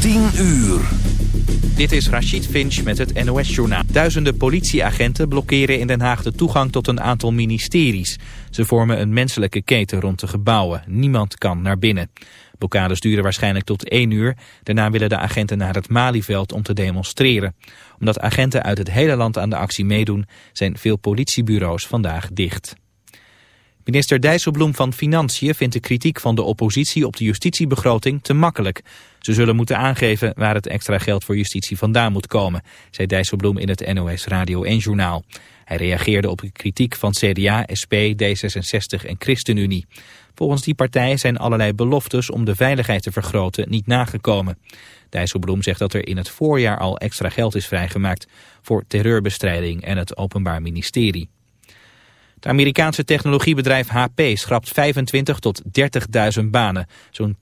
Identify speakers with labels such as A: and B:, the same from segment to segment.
A: 10 uur.
B: Dit is Rachid Finch met het NOS-journaal. Duizenden politieagenten blokkeren in Den Haag de toegang tot een aantal ministeries. Ze vormen een menselijke keten rond de gebouwen. Niemand kan naar binnen. Blokkades duren waarschijnlijk tot 1 uur. Daarna willen de agenten naar het Malieveld om te demonstreren. Omdat agenten uit het hele land aan de actie meedoen... zijn veel politiebureaus vandaag dicht. Minister Dijsselbloem van Financiën vindt de kritiek van de oppositie op de justitiebegroting te makkelijk. Ze zullen moeten aangeven waar het extra geld voor justitie vandaan moet komen, zei Dijsselbloem in het NOS Radio 1-journaal. Hij reageerde op de kritiek van CDA, SP, D66 en ChristenUnie. Volgens die partijen zijn allerlei beloftes om de veiligheid te vergroten niet nagekomen. Dijsselbloem zegt dat er in het voorjaar al extra geld is vrijgemaakt voor terreurbestrijding en het Openbaar Ministerie. Het Amerikaanse technologiebedrijf HP schrapt 25 tot 30.000 banen, zo'n 10%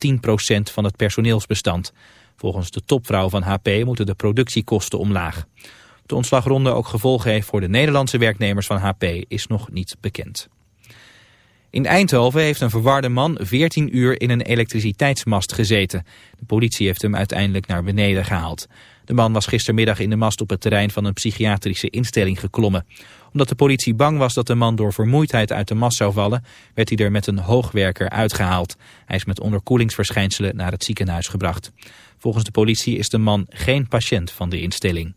B: van het personeelsbestand. Volgens de topvrouw van HP moeten de productiekosten omlaag. De ontslagronde ook gevolgen heeft voor de Nederlandse werknemers van HP is nog niet bekend. In Eindhoven heeft een verwarde man 14 uur in een elektriciteitsmast gezeten. De politie heeft hem uiteindelijk naar beneden gehaald. De man was gistermiddag in de mast op het terrein van een psychiatrische instelling geklommen. Omdat de politie bang was dat de man door vermoeidheid uit de mast zou vallen, werd hij er met een hoogwerker uitgehaald. Hij is met onderkoelingsverschijnselen naar het ziekenhuis gebracht. Volgens de politie is de man geen patiënt van de instelling.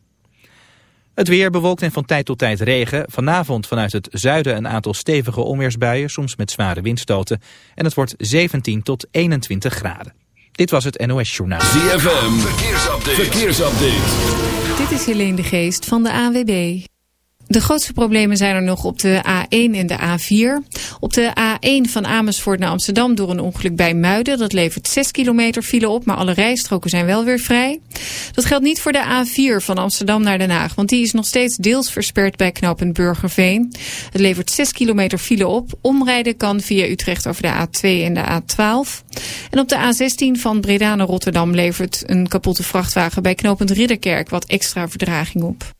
B: Het weer bewolkt en van tijd tot tijd regen. Vanavond vanuit het zuiden een aantal stevige onweersbuien, soms met zware windstoten. En het wordt 17 tot 21 graden. Dit was het NOS Journaal.
A: ZFM, verkeersupdate. verkeersupdate.
C: Dit is Helene de Geest van de AWB. De grootste problemen zijn er nog op de A1 en de A4. Op de A1 van Amersfoort naar Amsterdam door een ongeluk bij Muiden. Dat levert 6 kilometer file op, maar alle rijstroken zijn wel weer vrij. Dat geldt niet voor de A4 van Amsterdam naar Den Haag. Want die is nog steeds deels versperd bij knooppunt Burgerveen. Het levert 6 kilometer file op. Omrijden kan via Utrecht over de A2 en de A12. En op de A16 van Breda naar Rotterdam levert een kapotte vrachtwagen bij knooppunt Ridderkerk wat extra verdraging op.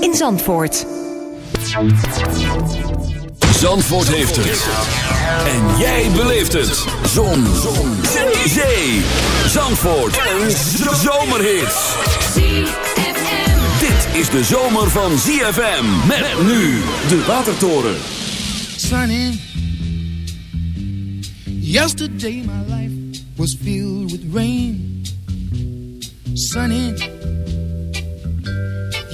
D: in Zandvoort.
A: Zandvoort heeft het. En jij beleeft het. Zon. Zon. Zee. Zee. Zandvoort. Een zomerhit. Dit is de zomer van ZFM. Met nu de Watertoren.
E: Sunny. Yesterday my life was filled with rain. Sunny.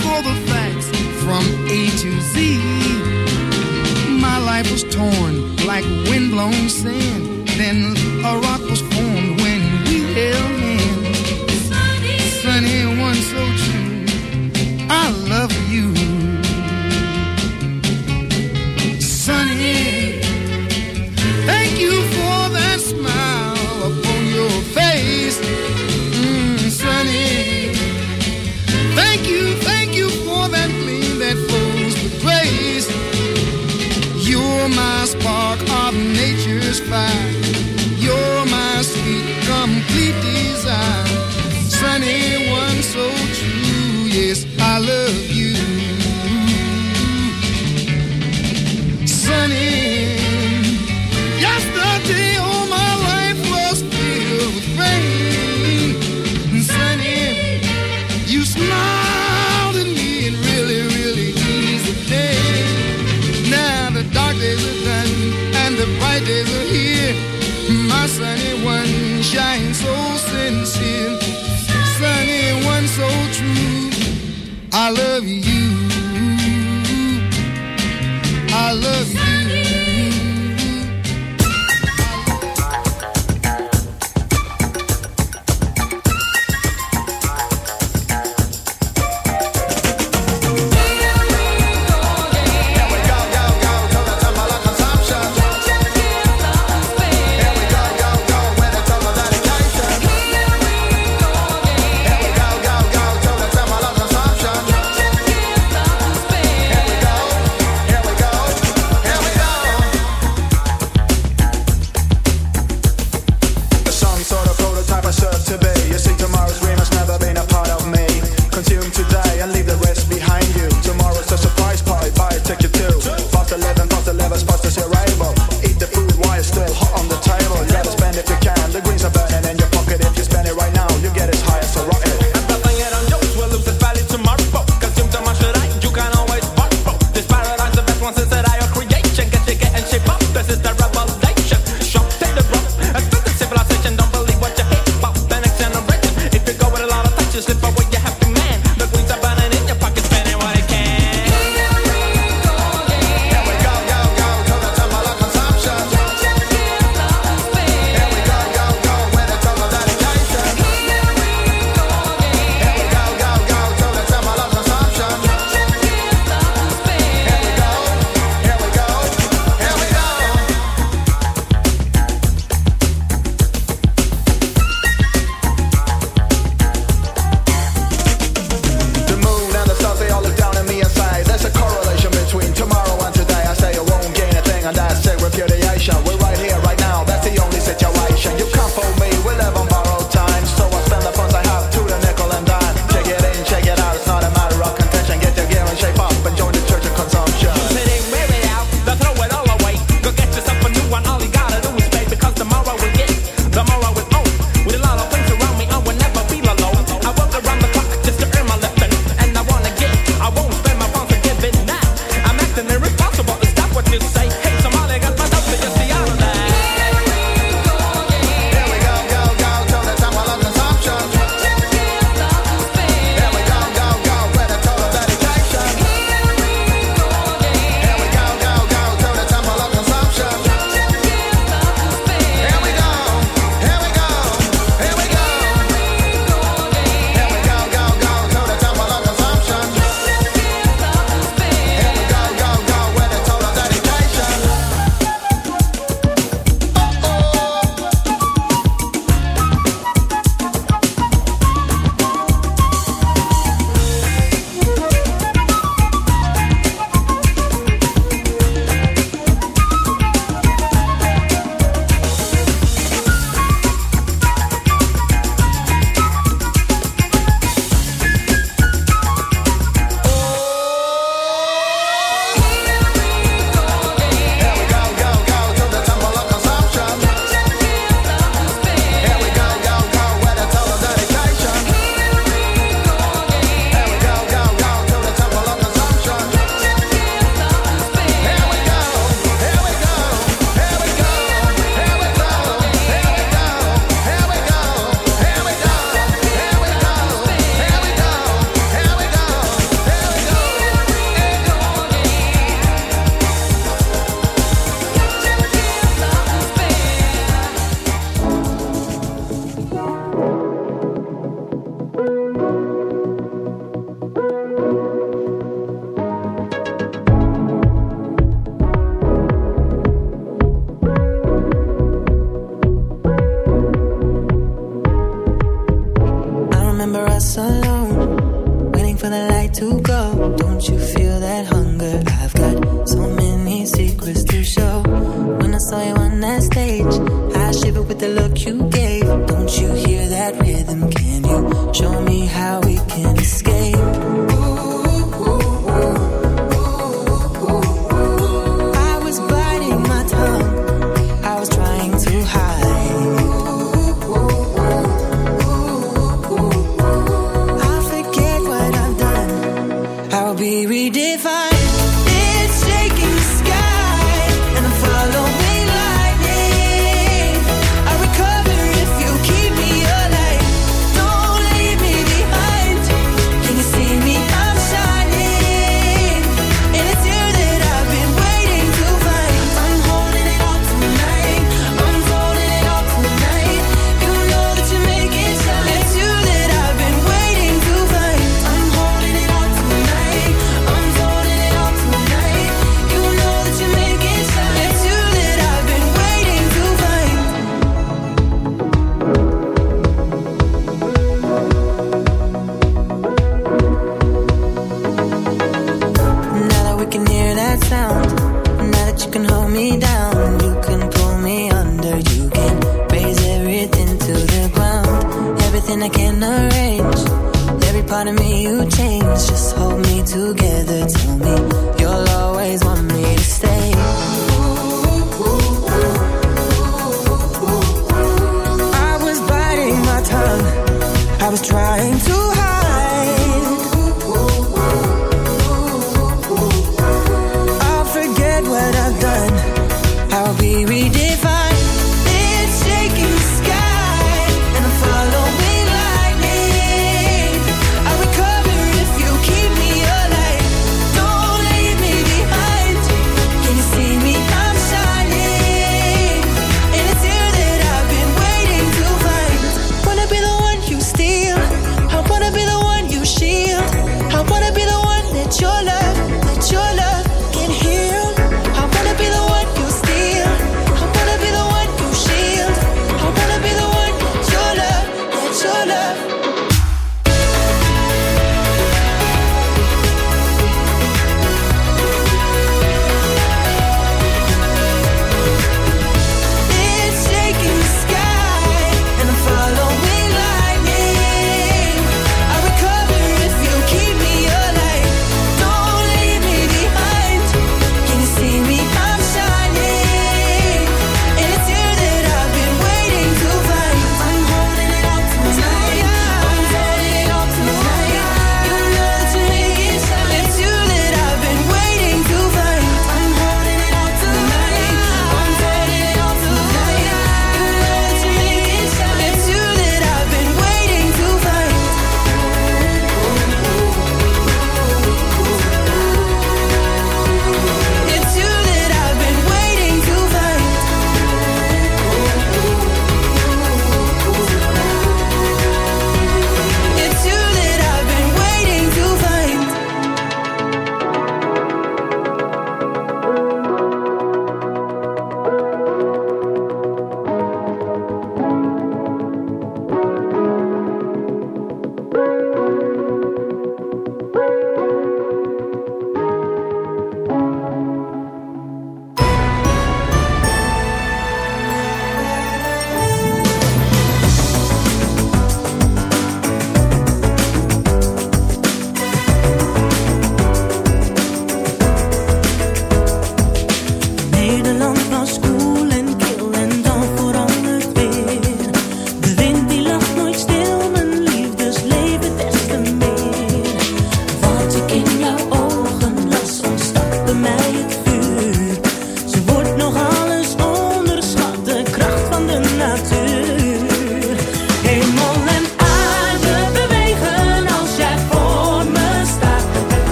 E: for the facts from A to Z. My life was torn like windblown sand. Then a rock was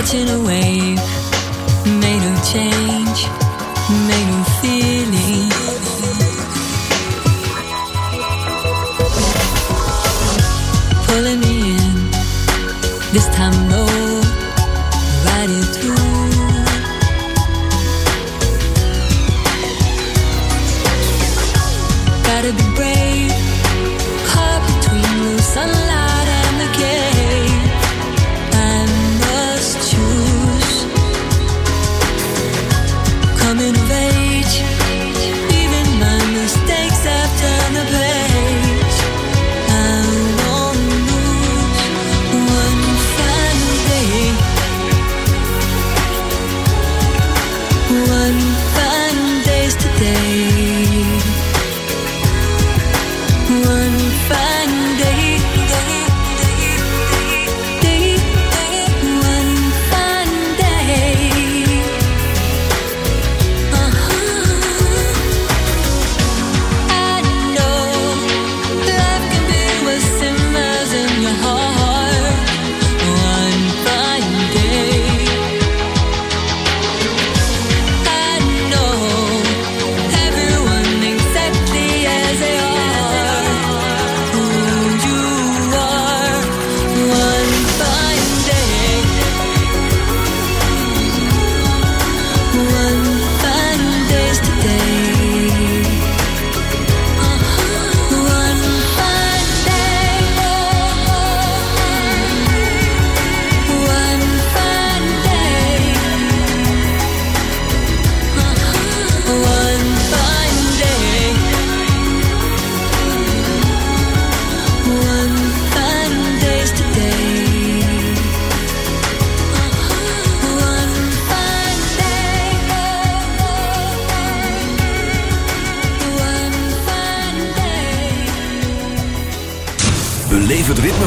F: catching a wave made of change, made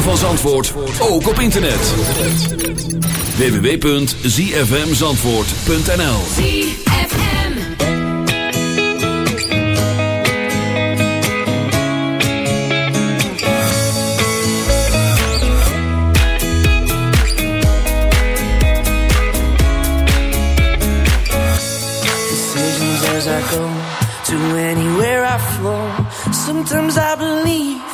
G: ook op internet. www.zfmzandvoort.nl
H: Decisions as I go To anywhere I flow Sometimes I believe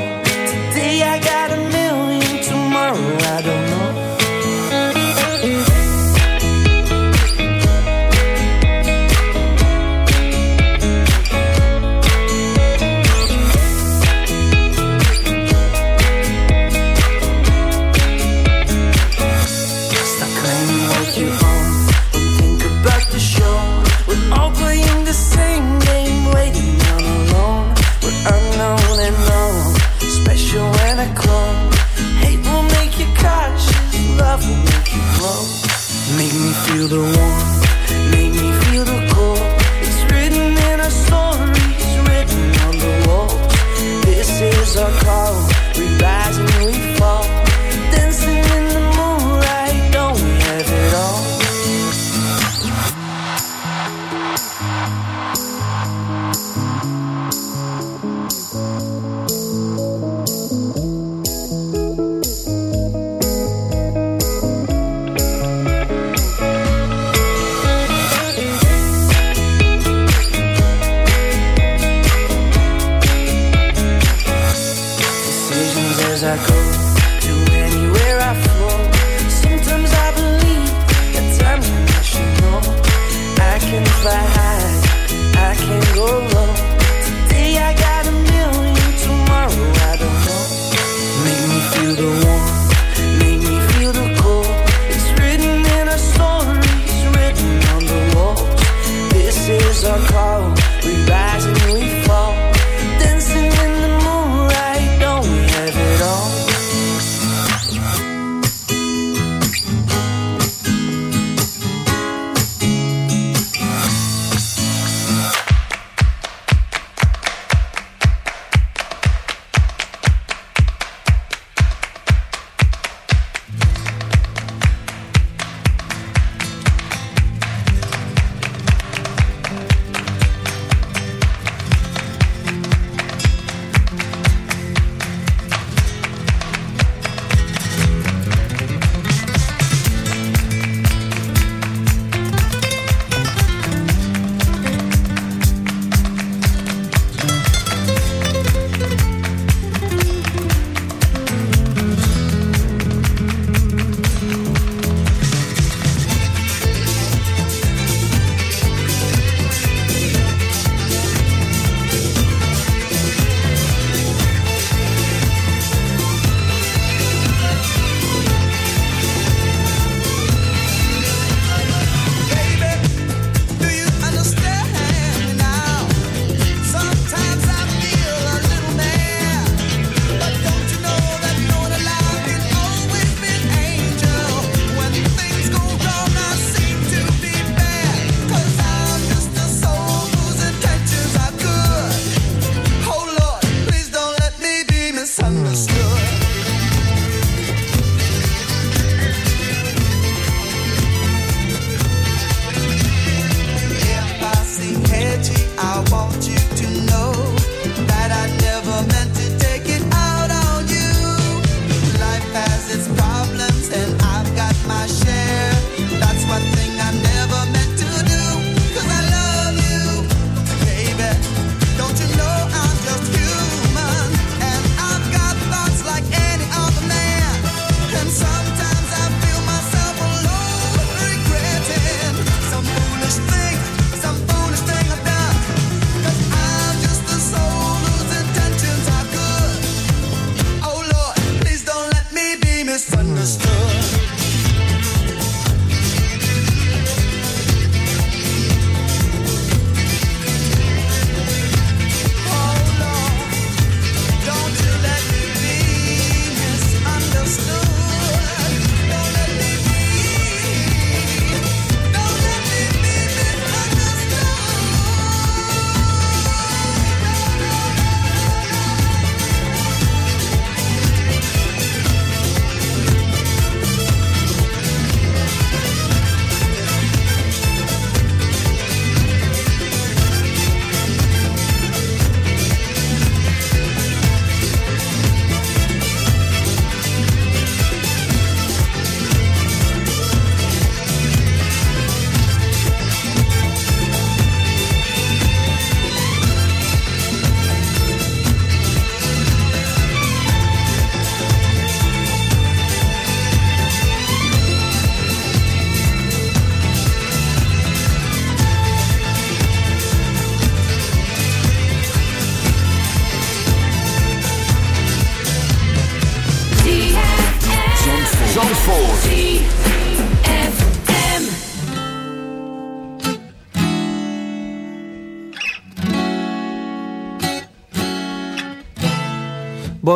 H: so cold.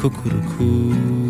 H: Cuckoo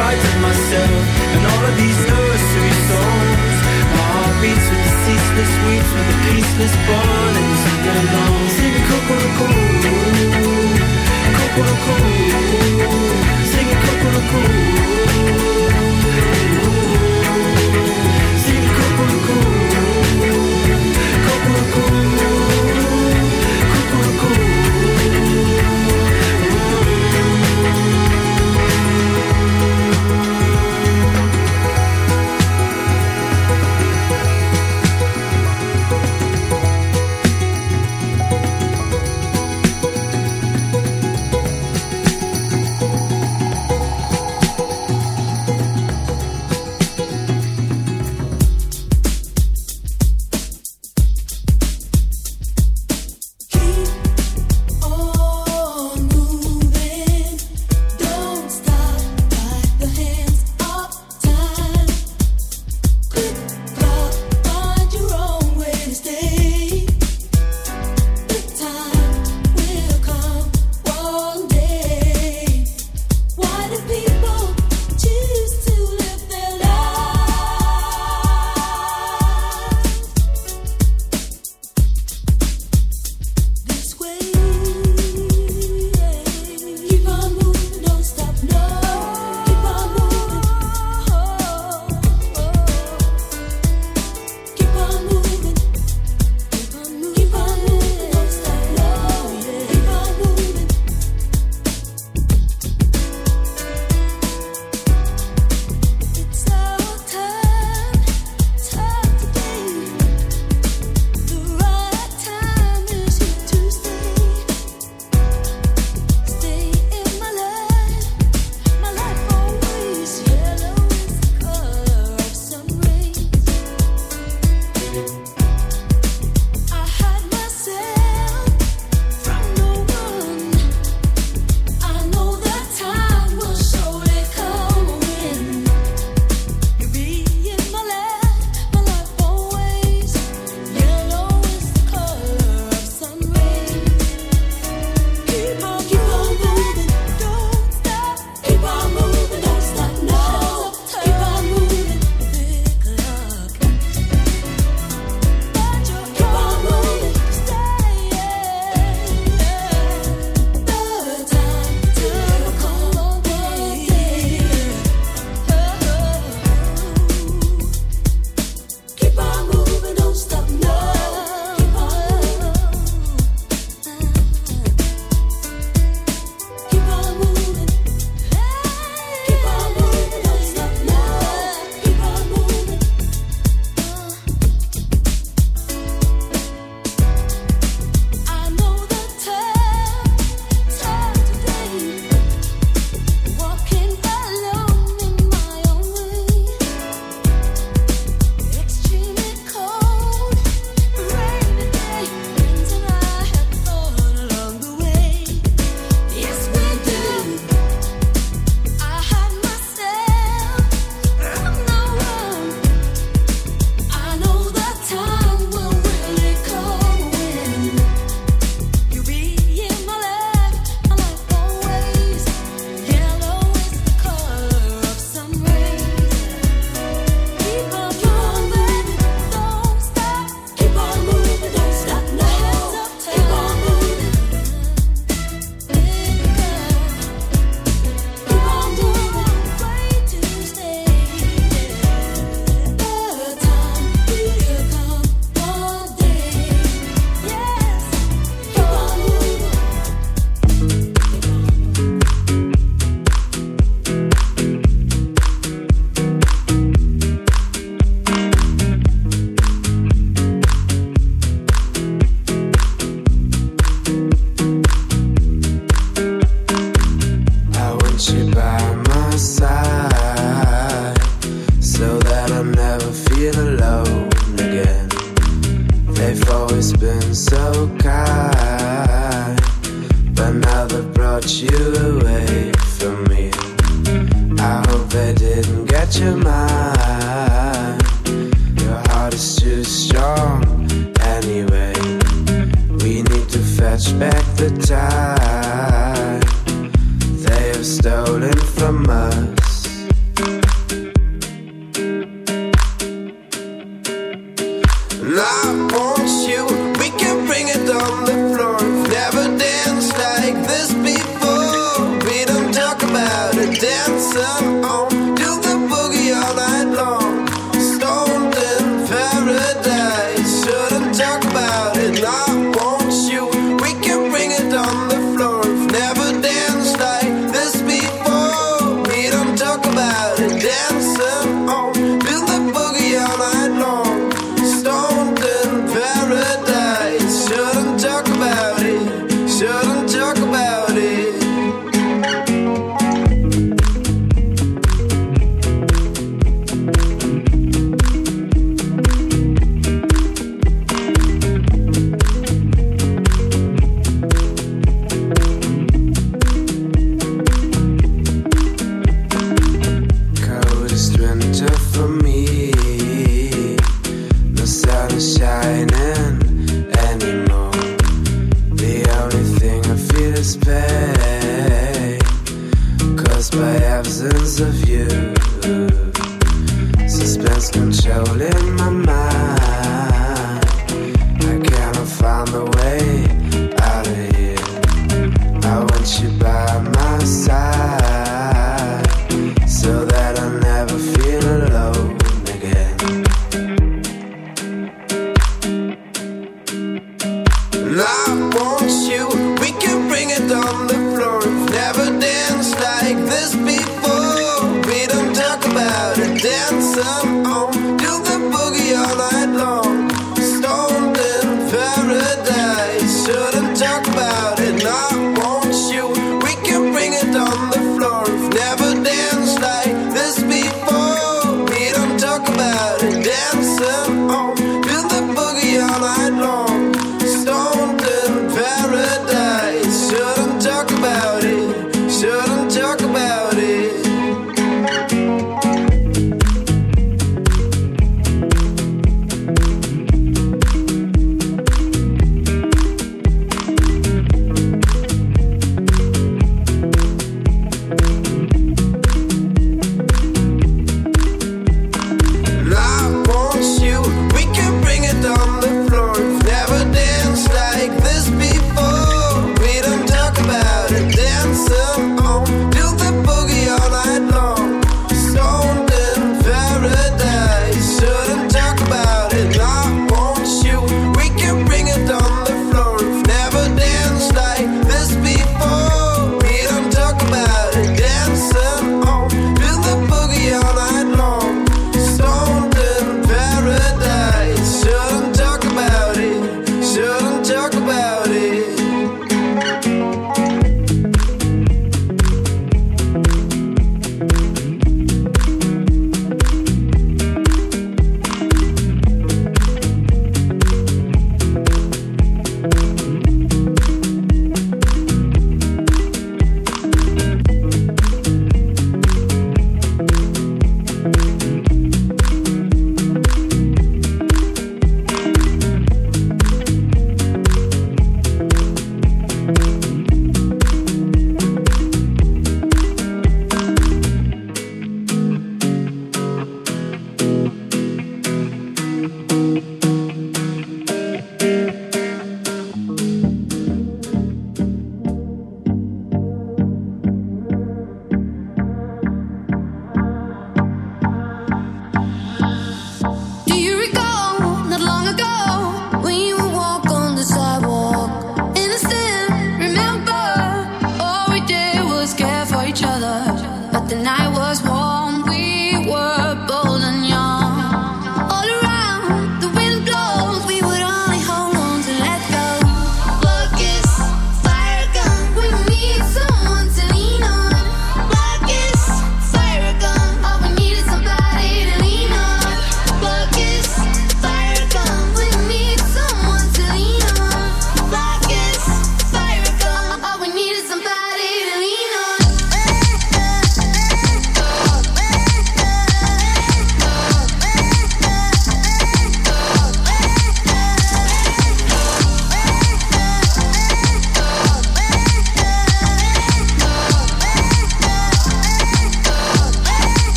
H: frighten myself And all of these nursery songs. My heart beats with the ceaseless weeps With the peaceless burnings of sing along Sing
I: Coco Coco Coco
G: Coco Sing Coco